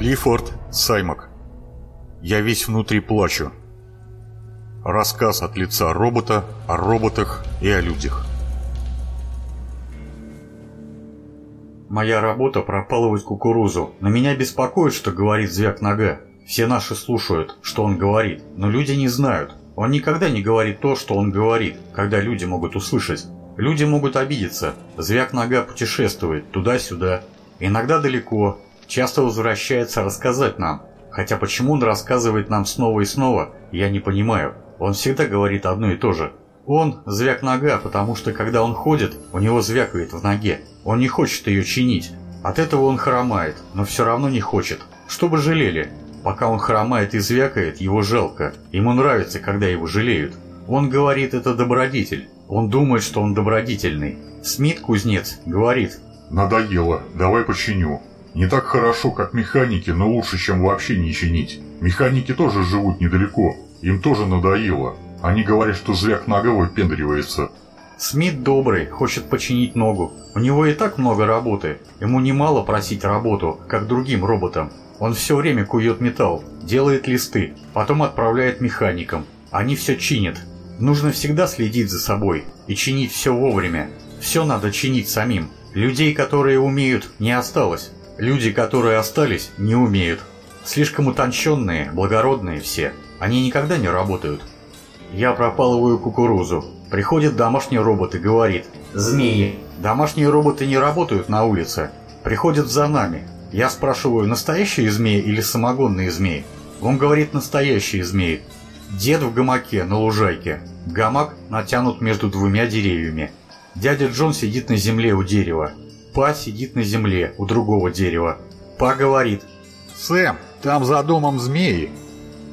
Клиффорд Саймак. Я весь внутри плачу. Рассказ от лица робота о роботах и о людях. Моя работа пропалывать кукурузу, но меня беспокоит, что говорит звяк нога. Все наши слушают, что он говорит, но люди не знают. Он никогда не говорит то, что он говорит, когда люди могут услышать. Люди могут обидеться. Звяк нога путешествует туда-сюда. Иногда далеко, часто возвращается рассказать нам. Хотя почему он рассказывает нам снова и снова, я не понимаю. Он всегда говорит одно и то же. Он звяк нога, потому что когда он ходит, у него звякает в ноге. Он не хочет ее чинить. От этого он хромает, но все равно не хочет. Чтобы жалели. Пока он хромает и звякает, его жалко. Ему нравится, когда его жалеют. Он говорит, это добродетель. Он думает, что он добродетельный. Смит, кузнец, говорит. Надоело, давай починю. Не так хорошо, как механики, но лучше, чем вообще не чинить. Механики тоже живут недалеко, им тоже надоело. Они говорят, что звяк нога выпендривается. Смит добрый, хочет починить ногу. У него и так много работы. Ему немало просить работу, как другим роботам. Он все время кует металл, делает листы, потом отправляет механикам. Они все чинят. Нужно всегда следить за собой и чинить все вовремя. Все надо чинить самим. Людей, которые умеют, не осталось. Люди, которые остались, не умеют. Слишком утонченные, благородные все. Они никогда не работают. Я пропалываю кукурузу. Приходит домашний робот и говорит «Змеи». Домашние роботы не работают на улице. Приходят за нами. Я спрашиваю, настоящие змеи или самогонные змеи? Он говорит «настоящие змеи». Дед в гамаке на лужайке. Гамак натянут между двумя деревьями. Дядя Джон сидит на земле у дерева. Па сидит на земле у другого дерева. Па говорит. «Сэм, там за домом змеи».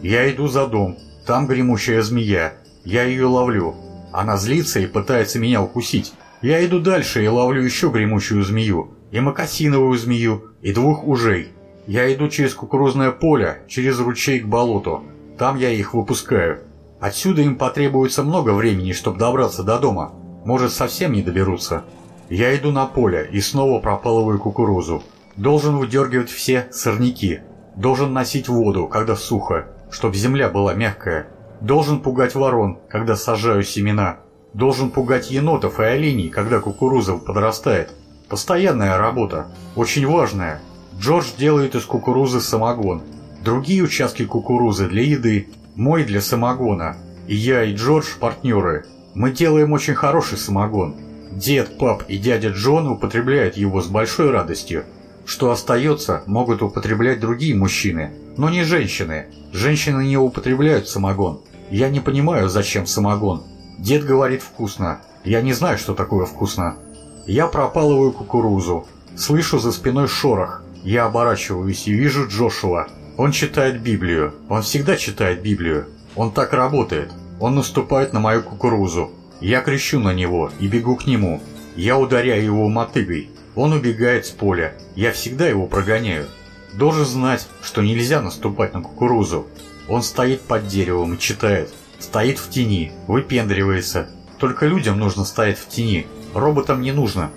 Я иду за дом. Там гремучая змея. Я ее ловлю. Она злится и пытается меня укусить. Я иду дальше и ловлю еще гремучую змею. И макасиновую змею. И двух ужей. Я иду через кукурузное поле, через ручей к болоту. Там я их выпускаю. Отсюда им потребуется много времени, чтобы добраться до дома. Может, совсем не доберутся. Я иду на поле и снова пропалываю кукурузу. Должен выдергивать все сорняки. Должен носить воду, когда сухо, чтобы земля была мягкая. Должен пугать ворон, когда сажаю семена. Должен пугать енотов и оленей, когда кукуруза подрастает. Постоянная работа, очень важная. Джордж делает из кукурузы самогон. Другие участки кукурузы для еды, мой для самогона. И я, и Джордж партнеры. Мы делаем очень хороший самогон. Дед, пап и дядя Джон употребляют его с большой радостью. Что остается, могут употреблять другие мужчины, но не женщины. Женщины не употребляют самогон. Я не понимаю, зачем самогон. Дед говорит вкусно. Я не знаю, что такое вкусно. Я пропалываю кукурузу. Слышу за спиной шорох. Я оборачиваюсь и вижу Джошуа. Он читает Библию. Он всегда читает Библию. Он так работает. Он наступает на мою кукурузу. Я кричу на него и бегу к нему. Я ударяю его мотыгой. Он убегает с поля. Я всегда его прогоняю. Должен знать, что нельзя наступать на кукурузу. Он стоит под деревом и читает. Стоит в тени, выпендривается. Только людям нужно стоять в тени. Роботам не нужно.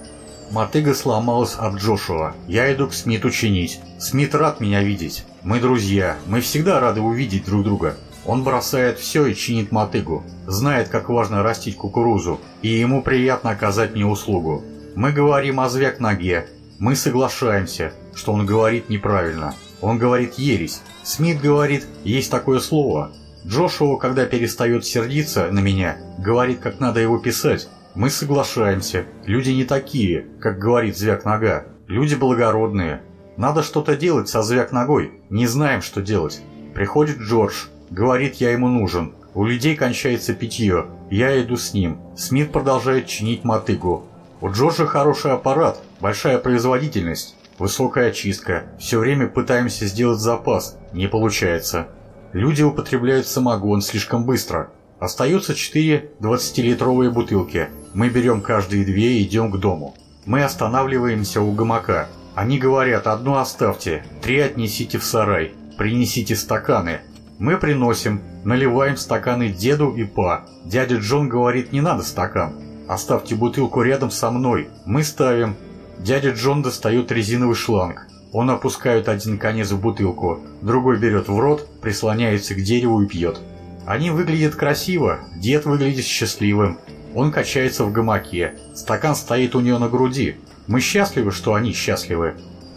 Мотыга сломалась об Джошуа. Я иду к Смиту чинить. Смит рад меня видеть. Мы друзья. Мы всегда рады увидеть друг друга. Он бросает все и чинит мотыгу. Знает, как важно растить кукурузу, и ему приятно оказать мне услугу. Мы говорим о звяк ноге. Мы соглашаемся, что он говорит неправильно. Он говорит ересь. Смит говорит, есть такое слово. Джошуа, когда перестает сердиться на меня, говорит, как надо его писать. Мы соглашаемся. Люди не такие, как говорит звяк нога. Люди благородные. Надо что-то делать со звяк ногой. Не знаем, что делать. Приходит Джордж. Говорит, я ему нужен. У людей кончается питье. Я иду с ним. Смит продолжает чинить мотыгу. У Джорджа хороший аппарат, большая производительность, высокая очистка. Все время пытаемся сделать запас. Не получается. Люди употребляют самогон слишком быстро. Остаются четыре 20-литровые бутылки. Мы берем каждые две и идем к дому. Мы останавливаемся у гамака. Они говорят, одну оставьте, три отнесите в сарай, принесите стаканы, мы приносим, наливаем стаканы деду и па. Дядя Джон говорит, не надо стакан. Оставьте бутылку рядом со мной. Мы ставим. Дядя Джон достает резиновый шланг. Он опускает один конец в бутылку, другой берет в рот, прислоняется к дереву и пьет. Они выглядят красиво, дед выглядит счастливым. Он качается в гамаке, стакан стоит у нее на груди. Мы счастливы, что они счастливы.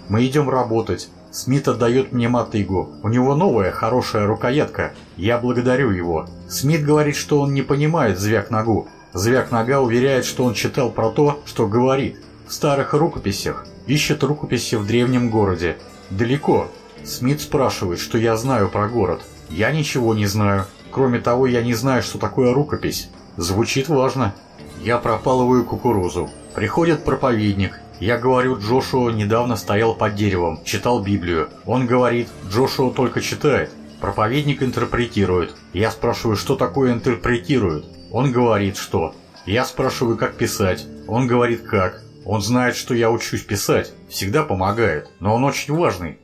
Мы идем работать. Смит отдает мне мотыгу. У него новая, хорошая рукоятка. Я благодарю его. Смит говорит, что он не понимает звяк ногу. Звяк нога уверяет, что он читал про то, что говорит. В старых рукописях. Ищет рукописи в древнем городе. Далеко. Смит спрашивает, что я знаю про город. Я ничего не знаю. Кроме того, я не знаю, что такое рукопись. Звучит важно. Я пропалываю кукурузу. Приходит проповедник. Я говорю, Джошуа недавно стоял под деревом, читал Библию. Он говорит, Джошуа только читает. Проповедник интерпретирует. Я спрашиваю, что такое интерпретирует. Он говорит, что. Я спрашиваю, как писать. Он говорит, как. Он знает, что я учусь писать. Всегда помогает. Но он очень важный.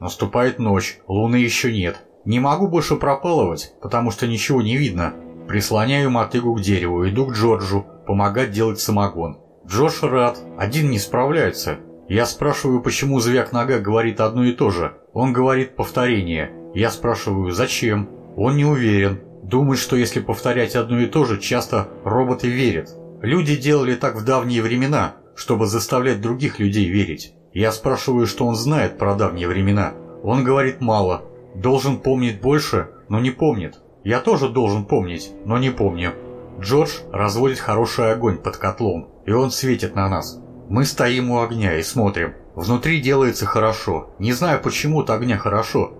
Наступает ночь. Луны еще нет. Не могу больше пропалывать, потому что ничего не видно. Прислоняю мотыгу к дереву, иду к Джорджу, помогать делать самогон. Джордж рад, один не справляется. Я спрашиваю, почему звяк нога говорит одно и то же. Он говорит повторение. Я спрашиваю, зачем? Он не уверен. Думает, что если повторять одно и то же, часто роботы верят. Люди делали так в давние времена, чтобы заставлять других людей верить. Я спрашиваю, что он знает про давние времена. Он говорит мало. Должен помнить больше, но не помнит. Я тоже должен помнить, но не помню. Джордж разводит хороший огонь под котлом, и он светит на нас. Мы стоим у огня и смотрим. Внутри делается хорошо. Не знаю, почему от огня хорошо.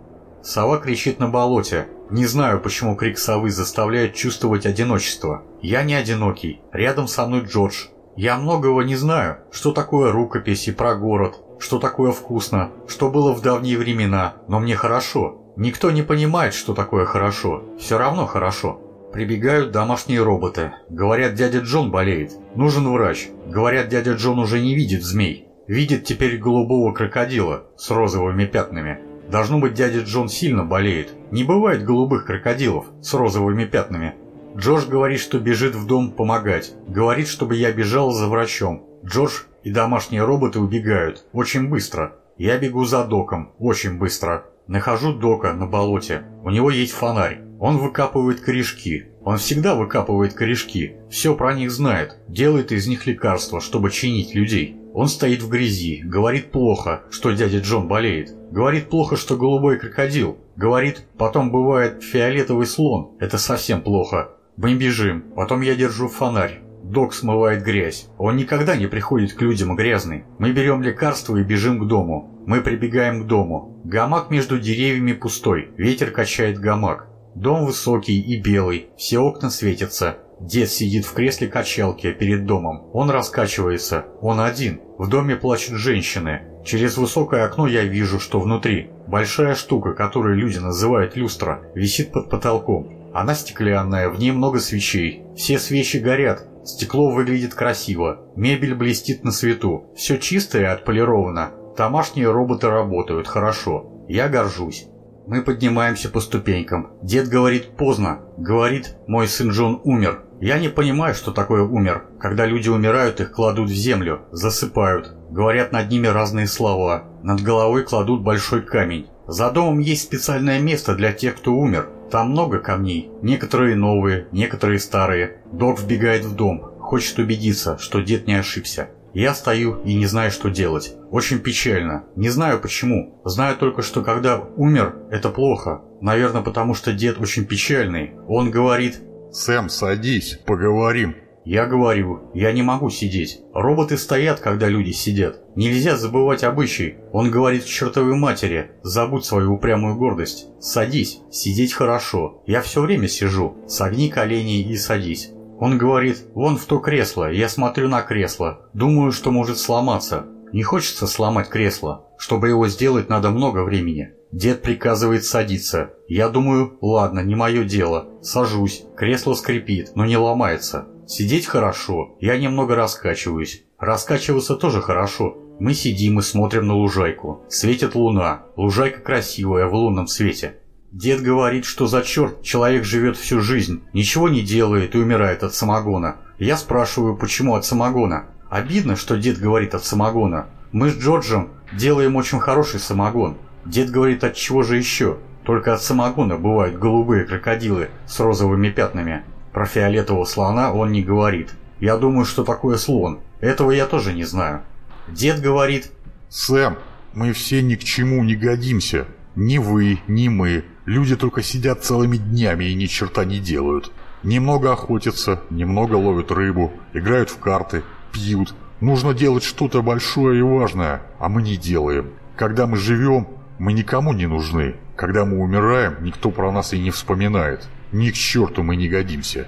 Сова кричит на болоте. Не знаю, почему крик совы заставляет чувствовать одиночество. Я не одинокий. Рядом со мной Джордж. Я многого не знаю. Что такое рукописи про город, что такое вкусно, что было в давние времена, но мне хорошо. Никто не понимает, что такое хорошо. Все равно хорошо. Прибегают домашние роботы. Говорят, дядя Джон болеет. Нужен врач. Говорят, дядя Джон уже не видит змей. Видит теперь голубого крокодила с розовыми пятнами. Должно быть, дядя Джон сильно болеет. Не бывает голубых крокодилов с розовыми пятнами. Джордж говорит, что бежит в дом помогать. Говорит, чтобы я бежал за врачом. Джордж и домашние роботы убегают. Очень быстро. Я бегу за доком. Очень быстро. Нахожу Дока на болоте. У него есть фонарь. Он выкапывает корешки. Он всегда выкапывает корешки. Все про них знает. Делает из них лекарства, чтобы чинить людей. Он стоит в грязи. Говорит плохо, что дядя Джон болеет. Говорит плохо, что голубой крокодил. Говорит, потом бывает фиолетовый слон. Это совсем плохо. Мы бежим. Потом я держу фонарь. Док смывает грязь. Он никогда не приходит к людям грязный. Мы берем лекарства и бежим к дому. Мы прибегаем к дому. Гамак между деревьями пустой. Ветер качает гамак. Дом высокий и белый. Все окна светятся. Дед сидит в кресле качалки перед домом. Он раскачивается. Он один. В доме плачут женщины. Через высокое окно я вижу, что внутри. Большая штука, которую люди называют люстра, висит под потолком. Она стеклянная, в ней много свечей. Все свечи горят, Стекло выглядит красиво, мебель блестит на свету, все чисто и отполировано. Домашние роботы работают хорошо. Я горжусь. Мы поднимаемся по ступенькам. Дед говорит поздно. Говорит, мой сын Джон умер. Я не понимаю, что такое умер. Когда люди умирают, их кладут в землю, засыпают. Говорят над ними разные слова. Над головой кладут большой камень. За домом есть специальное место для тех, кто умер. Там много камней, некоторые новые, некоторые старые. Док вбегает в дом, хочет убедиться, что дед не ошибся. Я стою и не знаю, что делать. Очень печально. Не знаю почему. Знаю только, что когда умер, это плохо. Наверное, потому что дед очень печальный. Он говорит... «Сэм, садись, поговорим». Я говорю, я не могу сидеть. Роботы стоят, когда люди сидят. Нельзя забывать обычай. Он говорит к чертовой матери, забудь свою упрямую гордость. Садись, сидеть хорошо. Я все время сижу. Согни колени и садись. Он говорит, вон в то кресло, я смотрю на кресло. Думаю, что может сломаться. Не хочется сломать кресло. Чтобы его сделать, надо много времени. Дед приказывает садиться. Я думаю, ладно, не мое дело. Сажусь. Кресло скрипит, но не ломается. Сидеть хорошо, я немного раскачиваюсь. Раскачиваться тоже хорошо. Мы сидим и смотрим на лужайку. Светит луна. Лужайка красивая в лунном свете. Дед говорит, что за черт человек живет всю жизнь, ничего не делает и умирает от самогона. Я спрашиваю, почему от самогона. Обидно, что дед говорит от самогона. Мы с Джорджем делаем очень хороший самогон. Дед говорит, от чего же еще? Только от самогона бывают голубые крокодилы с розовыми пятнами. Про фиолетового слона он не говорит. Я думаю, что такое слон. Этого я тоже не знаю. Дед говорит... «Сэм, мы все ни к чему не годимся. Ни вы, ни мы. Люди только сидят целыми днями и ни черта не делают. Немного охотятся, немного ловят рыбу, играют в карты, пьют. Нужно делать что-то большое и важное, а мы не делаем. Когда мы живем, мы никому не нужны. Когда мы умираем, никто про нас и не вспоминает. Ни к черту мы не годимся.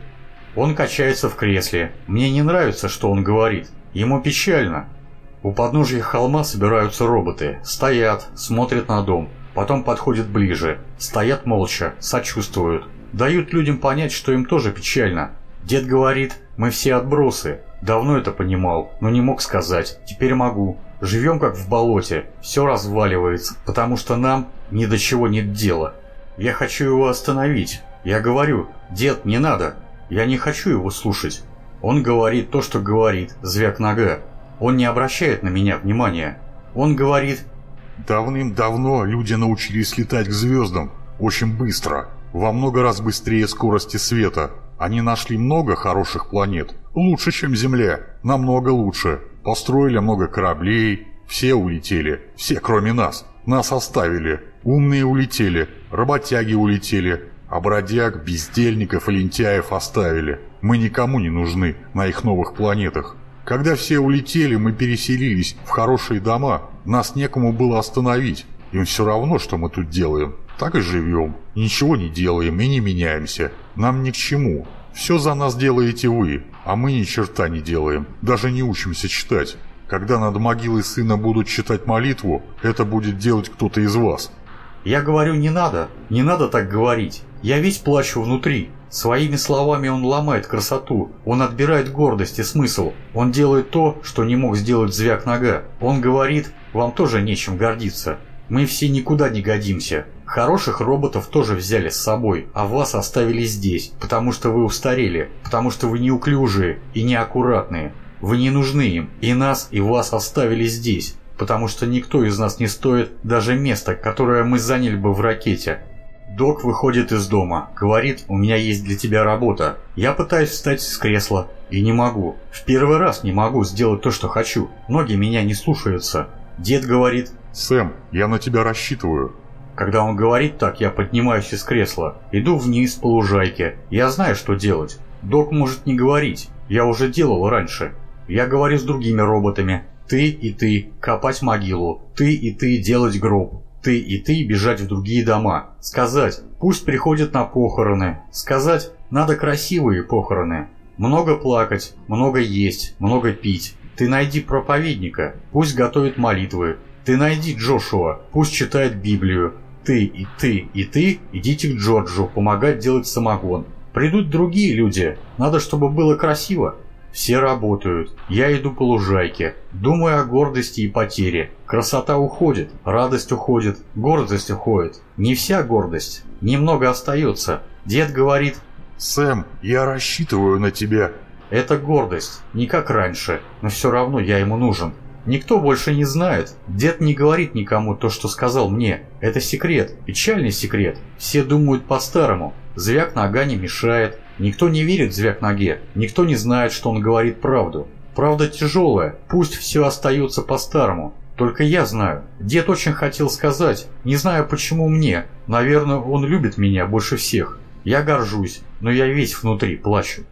Он качается в кресле. Мне не нравится, что он говорит. Ему печально. У подножья холма собираются роботы. Стоят, смотрят на дом. Потом подходят ближе. Стоят молча, сочувствуют. Дают людям понять, что им тоже печально. Дед говорит, мы все отбросы. Давно это понимал, но не мог сказать. Теперь могу. Живем как в болоте. Все разваливается, потому что нам ни до чего нет дела. Я хочу его остановить. Я говорю, дед, не надо. Я не хочу его слушать. Он говорит то, что говорит, звяк нога. Он не обращает на меня внимания. Он говорит... Давным-давно люди научились летать к звездам. Очень быстро. Во много раз быстрее скорости света. Они нашли много хороших планет. Лучше, чем Земля. Намного лучше. Построили много кораблей. Все улетели. Все, кроме нас. Нас оставили. Умные улетели. Работяги улетели. А бродяг, бездельников и лентяев оставили. Мы никому не нужны на их новых планетах. Когда все улетели, мы переселились в хорошие дома. Нас некому было остановить. Им все равно, что мы тут делаем. Так и живем. Ничего не делаем и не меняемся. Нам ни к чему. Все за нас делаете вы, а мы ни черта не делаем. Даже не учимся читать. Когда над могилой сына будут читать молитву, это будет делать кто-то из вас. Я говорю, не надо, не надо так говорить. Я весь плачу внутри. Своими словами он ломает красоту, он отбирает гордость и смысл. Он делает то, что не мог сделать звяк нога. Он говорит, вам тоже нечем гордиться. Мы все никуда не годимся. Хороших роботов тоже взяли с собой, а вас оставили здесь, потому что вы устарели, потому что вы неуклюжие и неаккуратные. Вы не нужны им, и нас, и вас оставили здесь потому что никто из нас не стоит даже места, которое мы заняли бы в ракете. Док выходит из дома, говорит, у меня есть для тебя работа. Я пытаюсь встать с кресла и не могу. В первый раз не могу сделать то, что хочу. Ноги меня не слушаются. Дед говорит, «Сэм, я на тебя рассчитываю». Когда он говорит так, я поднимаюсь из кресла, иду вниз по лужайке. Я знаю, что делать. Док может не говорить. Я уже делал раньше. Я говорю с другими роботами. Ты и ты копать могилу, ты и ты делать гроб, ты и ты бежать в другие дома. Сказать, пусть приходят на похороны. Сказать, надо красивые похороны. Много плакать, много есть, много пить. Ты найди проповедника, пусть готовит молитвы. Ты найди Джошуа, пусть читает Библию. Ты и ты и ты идите к Джорджу помогать делать самогон. Придут другие люди, надо, чтобы было красиво. Все работают. Я иду по лужайке. Думаю о гордости и потере. Красота уходит, радость уходит, гордость уходит. Не вся гордость. Немного остается. Дед говорит... «Сэм, я рассчитываю на тебя». Это гордость. Не как раньше. Но все равно я ему нужен. Никто больше не знает. Дед не говорит никому то, что сказал мне. Это секрет. Печальный секрет. Все думают по-старому. Звяк нога не мешает. Никто не верит в звяк ноге, никто не знает, что он говорит правду. Правда тяжелая, пусть все остается по-старому. Только я знаю. Дед очень хотел сказать, не знаю почему мне. Наверное, он любит меня больше всех. Я горжусь, но я весь внутри плачу.